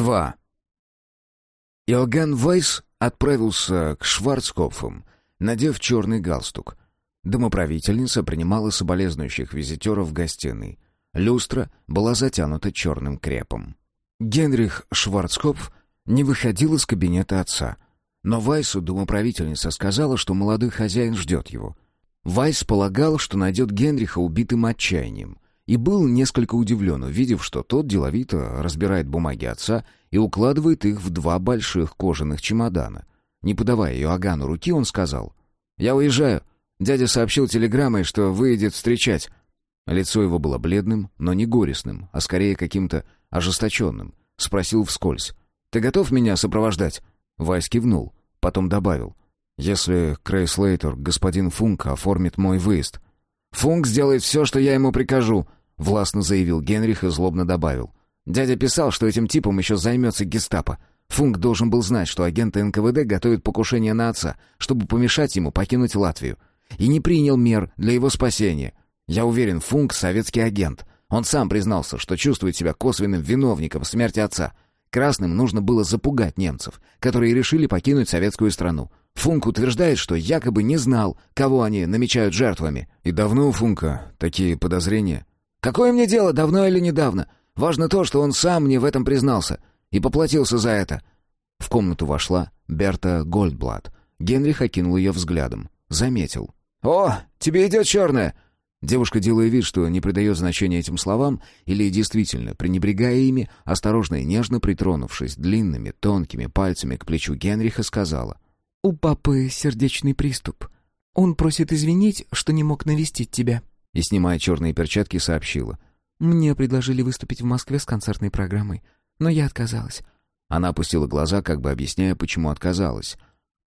2. Иоганн Вайс отправился к Шварцкопфам, надев черный галстук. Домоправительница принимала соболезнующих визитеров в гостиной. Люстра была затянута черным крепом. Генрих Шварцкопф не выходил из кабинета отца. Но Вайсу домоправительница сказала, что молодой хозяин ждет его. Вайс полагал, что найдет Генриха убитым отчаянием, и был несколько удивлен, увидев, что тот деловито разбирает бумаги отца и укладывает их в два больших кожаных чемодана. Не подавая Иоганну руки, он сказал, «Я уезжаю. Дядя сообщил телеграммой, что выйдет встречать». Лицо его было бледным, но не горестным, а скорее каким-то ожесточенным. Спросил вскользь, «Ты готов меня сопровождать?» Вайс кивнул, потом добавил, «Если Крейслейтер, господин Функ, оформит мой выезд». «Функ сделает все, что я ему прикажу», Властно заявил Генрих и злобно добавил. «Дядя писал, что этим типом еще займется гестапо. Функ должен был знать, что агенты НКВД готовят покушение на отца, чтобы помешать ему покинуть Латвию. И не принял мер для его спасения. Я уверен, Функ — советский агент. Он сам признался, что чувствует себя косвенным виновником смерти отца. Красным нужно было запугать немцев, которые решили покинуть советскую страну. Функ утверждает, что якобы не знал, кого они намечают жертвами. И давно у Функа такие подозрения? Какое мне дело, давно или недавно? Важно то, что он сам мне в этом признался и поплатился за это». В комнату вошла Берта Гольдблат. Генрих окинул ее взглядом. Заметил. «О, тебе идет черная!» Девушка, делая вид, что не придает значения этим словам, или действительно, пренебрегая ими, осторожно и нежно притронувшись длинными, тонкими пальцами к плечу Генриха, сказала. «У папы сердечный приступ. Он просит извинить, что не мог навестить тебя» и, снимая черные перчатки, сообщила. «Мне предложили выступить в Москве с концертной программой, но я отказалась». Она опустила глаза, как бы объясняя, почему отказалась.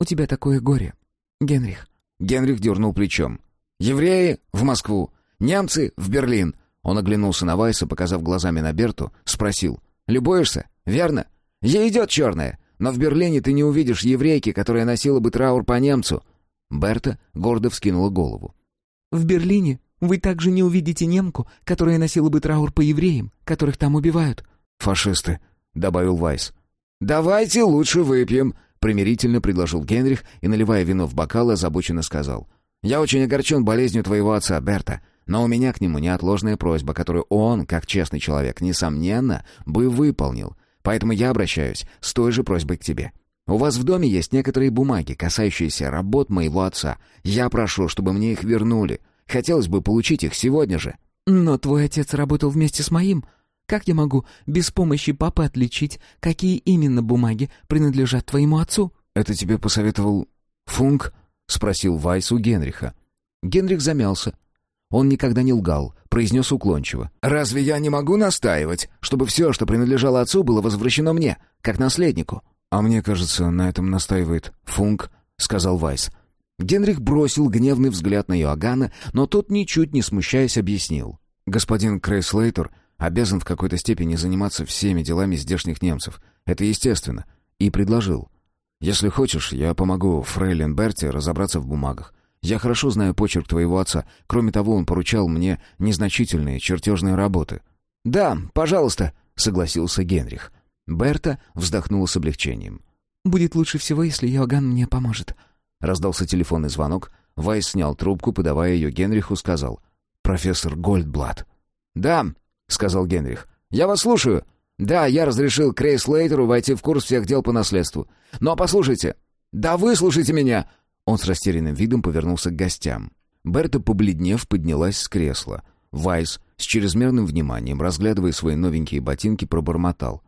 «У тебя такое горе, Генрих». Генрих дернул плечом. «Евреи в Москву, немцы в Берлин». Он оглянулся на Вайса, показав глазами на Берту, спросил. «Любуешься? Верно? Ей идет черная, но в Берлине ты не увидишь еврейки, которая носила бы траур по немцу». Берта гордо вскинула голову. «В Берлине вы также не увидите немку, которая носила бы траур по евреям, которых там убивают». «Фашисты», — добавил Вайс. «Давайте лучше выпьем», — примирительно предложил Генрих и, наливая вино в бокал, озабоченно сказал. «Я очень огорчен болезнью твоего отца, Берта, но у меня к нему неотложная просьба, которую он, как честный человек, несомненно, бы выполнил. Поэтому я обращаюсь с той же просьбой к тебе. У вас в доме есть некоторые бумаги, касающиеся работ моего отца. Я прошу, чтобы мне их вернули. Хотелось бы получить их сегодня же». «Но твой отец работал вместе с моим. Как я могу без помощи папы отличить, какие именно бумаги принадлежат твоему отцу?» «Это тебе посоветовал Функ?» — спросил Вайс у Генриха. Генрих замялся. Он никогда не лгал, произнес уклончиво. «Разве я не могу настаивать, чтобы все, что принадлежало отцу, было возвращено мне, как наследнику?» «А мне кажется, на этом настаивает Функ», — сказал Вайс. Генрих бросил гневный взгляд на Иоганна, но тот, ничуть не смущаясь, объяснил. «Господин Крейслейтер обязан в какой-то степени заниматься всеми делами здешних немцев. Это естественно». И предложил. «Если хочешь, я помогу Фрейлин Берти разобраться в бумагах. Я хорошо знаю почерк твоего отца. Кроме того, он поручал мне незначительные чертежные работы». «Да, пожалуйста», — согласился Генрих. Берта вздохнула с облегчением. «Будет лучше всего, если Иоганн мне поможет». Раздался телефонный звонок. Вайс снял трубку, подавая ее Генриху, сказал. «Профессор Гольдблат». «Да», — сказал Генрих. «Я вас слушаю. Да, я разрешил Крейслейтеру войти в курс всех дел по наследству. Но послушайте. Да выслушайте меня!» Он с растерянным видом повернулся к гостям. Берта, побледнев, поднялась с кресла. Вайс, с чрезмерным вниманием, разглядывая свои новенькие ботинки, пробормотал.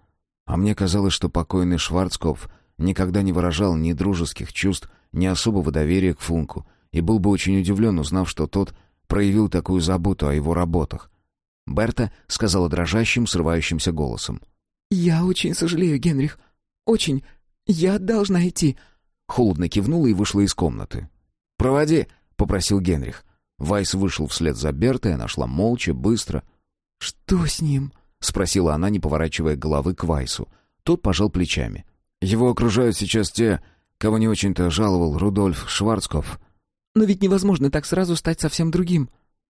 «А мне казалось, что покойный Шварцкопф никогда не выражал ни дружеских чувств, ни особого доверия к Функу, и был бы очень удивлен, узнав, что тот проявил такую заботу о его работах. Берта сказала дрожащим, срывающимся голосом. «Я очень сожалею, Генрих. Очень. Я должна идти». Холодно кивнула и вышла из комнаты. «Проводи», — попросил Генрих. Вайс вышел вслед за Бертой, она шла молча, быстро. «Что с ним?» — спросила она, не поворачивая головы к Вайсу. Тот пожал плечами. «Его окружают сейчас те, кого не очень-то жаловал Рудольф Шварцкопф. «Но ведь невозможно так сразу стать совсем другим».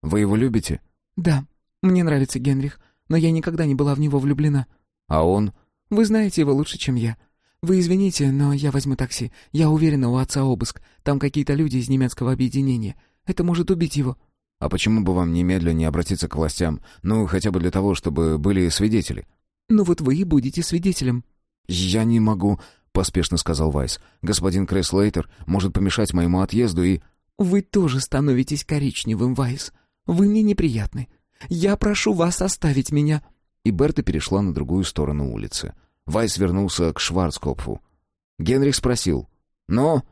«Вы его любите?» «Да, мне нравится Генрих, но я никогда не была в него влюблена». «А он? Вы знаете его лучше, чем я. Вы извините, но я возьму такси. Я уверена, у отца обыск. Там какие-то люди из немецкого объединения. Это может убить его». «А почему бы вам немедленно не обратиться к властям? Ну, хотя бы для того, чтобы были свидетели». «Ну вот вы и будете свидетелем». «Я не могу», — поспешно сказал Вайс. «Господин Крейслейтер может помешать моему отъезду и...» «Вы тоже становитесь коричневым, Вайс. Вы мне неприятны. Я прошу вас оставить меня». И Берта перешла на другую сторону улицы. Вайс вернулся к Шварцкопфу. Генрих спросил. «Ну?»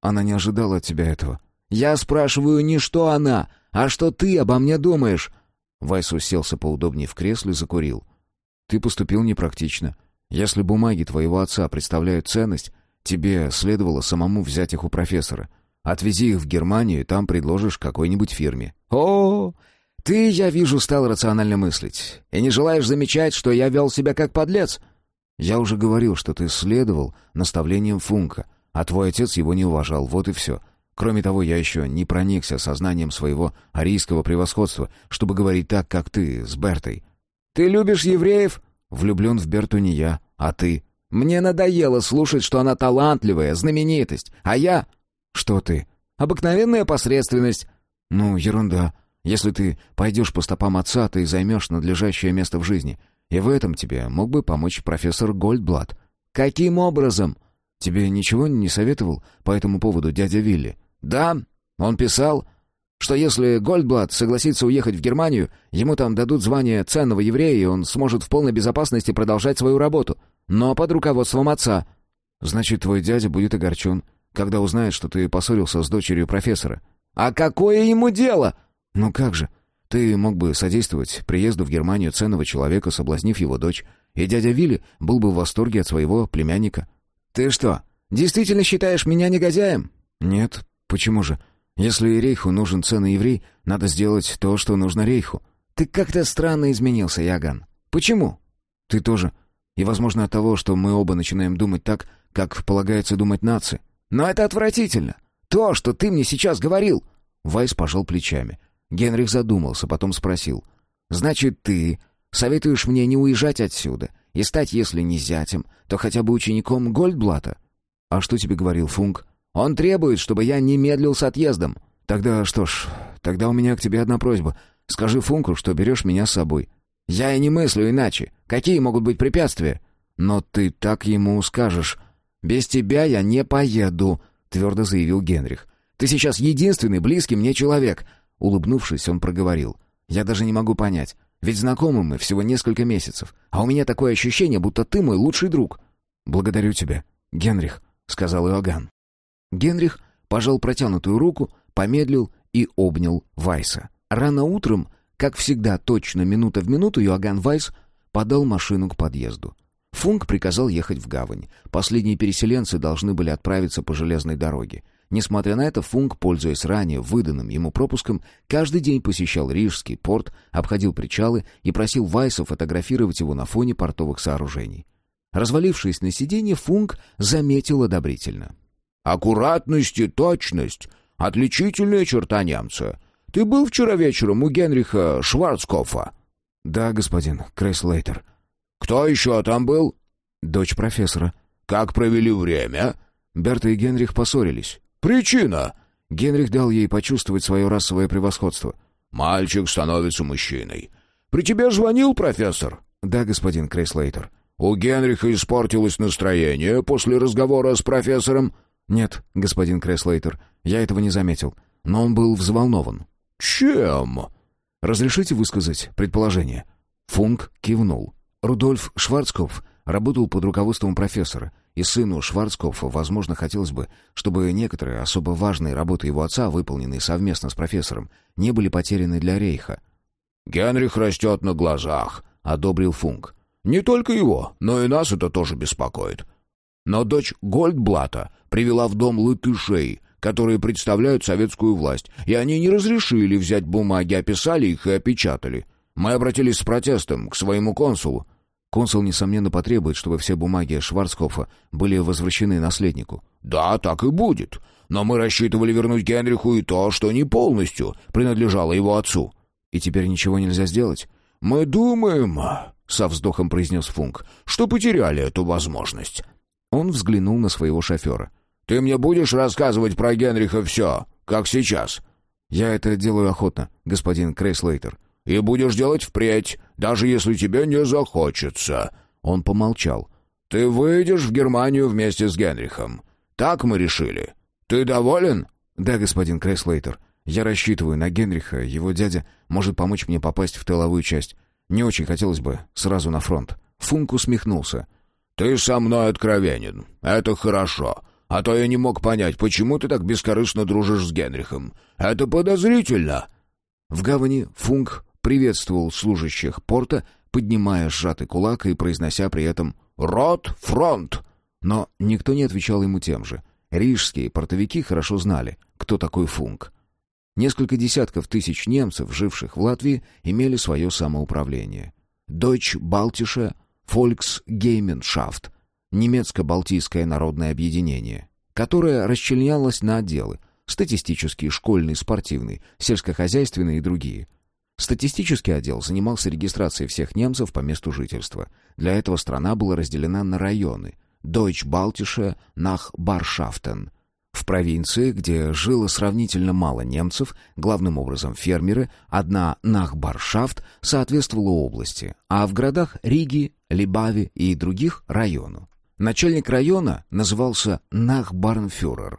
Она не ожидала от тебя этого. «Я спрашиваю не что она, а что ты обо мне думаешь?» Вайс уселся поудобнее в кресле, закурил. «Ты поступил непрактично. Если бумаги твоего отца представляют ценность, тебе следовало самому взять их у профессора. Отвези их в Германию, и там предложишь какой-нибудь фирме». «О, ты, я вижу, стал рационально мыслить. И не желаешь замечать, что я вел себя как подлец?» «Я уже говорил, что ты следовал наставлениям Функа, а твой отец его не уважал, вот и все. Кроме того, я еще не проникся сознанием своего арийского превосходства, чтобы говорить так, как ты, с Бертой». «Ты любишь евреев?» «Влюблен в Берту не я, а ты». «Мне надоело слушать, что она талантливая, знаменитость, а я...» «Что ты?» «Обыкновенная посредственность». «Ну, ерунда. Если ты пойдешь по стопам отца, ты займешь надлежащее место в жизни. И в этом тебе мог бы помочь профессор Гольдблат». «Каким образом?» «Тебе ничего не советовал по этому поводу дядя Вилли?» «Да, он писал, что если Гольдблат согласится уехать в Германию, ему там дадут звание ценного еврея, и он сможет в полной безопасности продолжать свою работу, но под руководством отца». «Значит, твой дядя будет огорчен, когда узнает, что ты поссорился с дочерью профессора». «А какое ему дело?» «Ну как же? Ты мог бы содействовать приезду в Германию ценного человека, соблазнив его дочь, и дядя Вилли был бы в восторге от своего племянника». «Ты что, действительно считаешь меня негодяем?» «Нет. Почему же? Если Рейху нужен ценный еврей, надо сделать то, что нужно Рейху». «Ты как-то странно изменился, Яган. Почему?» «Ты тоже. И, возможно, от того, что мы оба начинаем думать так, как полагается думать нации». «Но это отвратительно. То, что ты мне сейчас говорил». Вайс пожал плечами. Генрих задумался, потом спросил. «Значит, ты советуешь мне не уезжать отсюда и стать, если не зятем, то хотя бы учеником Гольдблата?» «А что тебе говорил Функ?» «Он требует, чтобы я не медлил с отъездом». «Тогда что ж, тогда у меня к тебе одна просьба. Скажи Функу, что берешь меня с собой». «Я и не мыслю иначе. Какие могут быть препятствия?» «Но ты так ему скажешь». «Без тебя я не поеду», — твердо заявил Генрих. «Ты сейчас единственный близкий мне человек. Улыбнувшись, он проговорил. «Я даже не могу понять. Ведь знакомы мы всего несколько месяцев, а у меня такое ощущение, будто ты мой лучший друг». «Благодарю тебя, Генрих», — сказал Иоганн. Генрих пожал протянутую руку, помедлил и обнял Вайса. Рано утром, как всегда точно минута в минуту, Иоганн Вайс подал машину к подъезду. Функ приказал ехать в гавань. Последние переселенцы должны были отправиться по железной дороге. Несмотря на это, Функ, пользуясь ранее выданным ему пропуском, каждый день посещал Рижский порт, обходил причалы и просил Вайса фотографировать его на фоне портовых сооружений. Развалившись на сиденье, Функ заметил одобрительно. «Аккуратность и точность — отличительная черта немца. Ты был вчера вечером у Генриха Шварцкофа?» «Да, господин Крейслейтер». «Кто еще там был?» «Дочь профессора». «Как провели время?» Берта и Генрих поссорились. Причина?» Генрих дал ей почувствовать свое расовое превосходство. «Мальчик становится мужчиной. При тебе звонил профессор?» «Да, господин Крейслейтер». «У Генриха испортилось настроение после разговора с профессором?» «Нет, господин Крейслейтер, я этого не заметил. Но он был взволнован». «Чем?» «Разрешите высказать предположение?» Функ кивнул. Рудольф Шварцкопф работал под руководством профессора — и сыну Шварцкопфа, возможно, хотелось бы, чтобы некоторые особо важные работы его отца, выполненные совместно с профессором, не были потеряны для Рейха. «Генрих растет на глазах», — одобрил Функ. «Не только его, но и нас это тоже беспокоит. Но дочь Гольдблата привела в дом латышей, которые представляют советскую власть, и они не разрешили взять бумаги, описали их и опечатали. Мы обратились с протестом к своему консулу. Консул, несомненно, потребует, чтобы все бумаги Шварцкопфа были возвращены наследнику. «Да, так и будет. Но мы рассчитывали вернуть Генриху и то, что не полностью принадлежало его отцу». «И теперь ничего нельзя сделать?» «Мы думаем...» — со вздохом произнес Функ, — «что потеряли эту возможность». Он взглянул на своего шофера. «Ты мне будешь рассказывать про Генриха все, как сейчас?» «Я это делаю охотно, господин Крейслейтер». «И будешь делать впредь, даже если тебе не захочется». Он помолчал. «Ты выйдешь в Германию вместе с Генрихом. Так мы решили. Ты доволен?» «Да, господин Крейслейтер. Я рассчитываю на Генриха. Его дядя может помочь мне попасть в тыловую часть. Не очень хотелось бы сразу на фронт». Функ усмехнулся. «Ты со мной откровенен. Это хорошо. А то я не мог понять, почему ты так бескорыстно дружишь с Генрихом. Это подозрительно». В гавани Функ приветствовал служащих порта, поднимая сжатый кулак и произнося при этом «Рот, фронт!». Но никто не отвечал ему тем же. Рижские портовики хорошо знали, кто такой Функ. Несколько десятков тысяч немцев, живших в Латвии, имели свое самоуправление. Deutsche Baltische Volksgemeinschaft — немецко-балтийское народное объединение, которое расчленялось на отделы — статистический, школьный, спортивный, сельскохозяйственный и другие. Статистический отдел занимался регистрацией всех немцев по месту жительства. Для этого страна была разделена на районы — Deutsch-Baltische Nachbarschaften — в провинции, где жило сравнительно мало немцев, главным образом фермеры, одна Нахбаршафт соответствовала области, а в городах Риги, Либави и других — району. Начальник района назывался Нахбарнфюрер.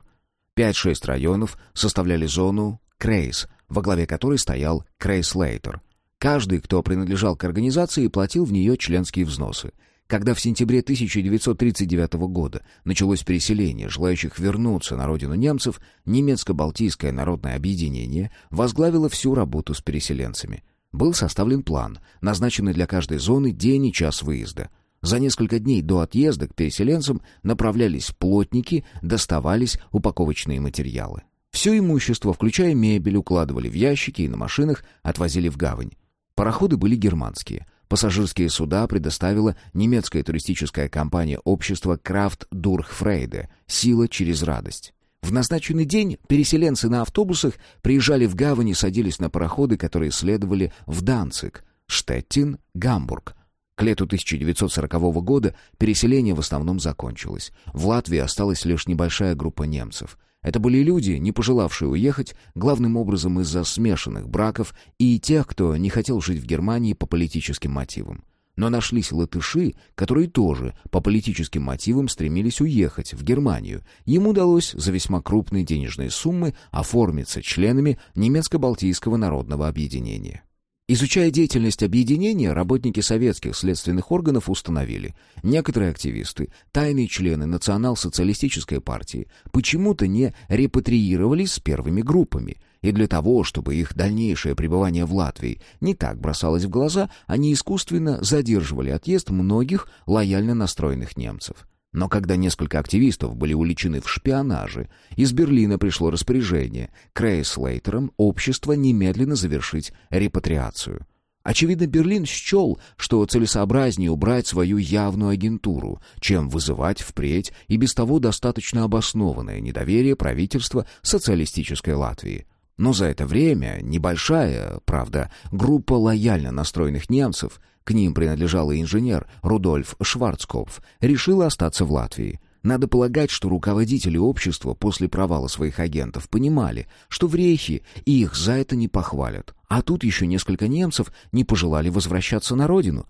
Пять-шесть районов составляли зону Крейс, во главе которой стоял Крейслейтер. Каждый, кто принадлежал к организации, платил в нее членские взносы — когда в сентябре 1939 года началось переселение желающих вернуться на родину немцев, немецко-балтийское народное объединение возглавило всю работу с переселенцами. Был составлен план, назначенный для каждой зоны день и час выезда. За несколько дней до отъезда к переселенцам направлялись плотники, доставались упаковочные материалы. Все имущество, включая мебель, укладывали в ящики и на машинах отвозили в гавань. Пароходы были германские — Пассажирские суда предоставила немецкая туристическая компания общества Крафт Дурхфрейде «Сила через радость». В назначенный день переселенцы на автобусах приезжали в гавань и садились на пароходы, которые следовали в Данциг, Штеттин, Гамбург. К лету 1940 года переселение в основном закончилось. В Латвии осталась лишь небольшая группа немцев. Это были люди, не пожелавшие уехать, главным образом из-за смешанных браков и тех, кто не хотел жить в Германии по политическим мотивам. Но нашлись латыши, которые тоже по политическим мотивам стремились уехать в Германию. Ему удалось за весьма крупные денежные суммы оформиться членами немецко-балтийского народного объединения. Изучая деятельность объединения, работники советских следственных органов установили, некоторые активисты, тайные члены национал-социалистической партии, почему-то не репатриировались с первыми группами, и для того, чтобы их дальнейшее пребывание в Латвии не так бросалось в глаза, они искусственно задерживали отъезд многих лояльно настроенных немцев. Но когда несколько активистов были уличены в шпионаже, из Берлина пришло распоряжение Крейслейтерам общество немедленно завершить репатриацию. Очевидно, Берлин счел, что целесообразнее убрать свою явную агентуру, чем вызывать впредь и без того достаточно обоснованное недоверие правительства социалистической Латвии. Но за это время небольшая, правда, группа лояльно настроенных немцев — к ним принадлежал и инженер Рудольф Шварцкопф, решила остаться в Латвии. Надо полагать, что руководители общества после провала своих агентов понимали, что в Рейхе их за это не похвалят. А тут еще несколько немцев не пожелали возвращаться на родину.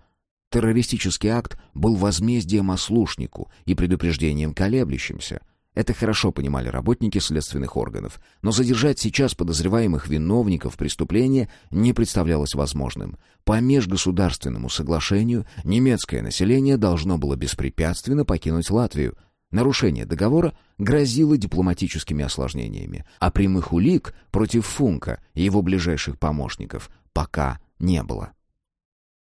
Террористический акт был возмездием ослушнику и предупреждением колеблющимся — это хорошо понимали работники следственных органов, но задержать сейчас подозреваемых виновников преступления не представлялось возможным. По межгосударственному соглашению немецкое население должно было беспрепятственно покинуть Латвию. Нарушение договора грозило дипломатическими осложнениями, а прямых улик против Функа и его ближайших помощников пока не было.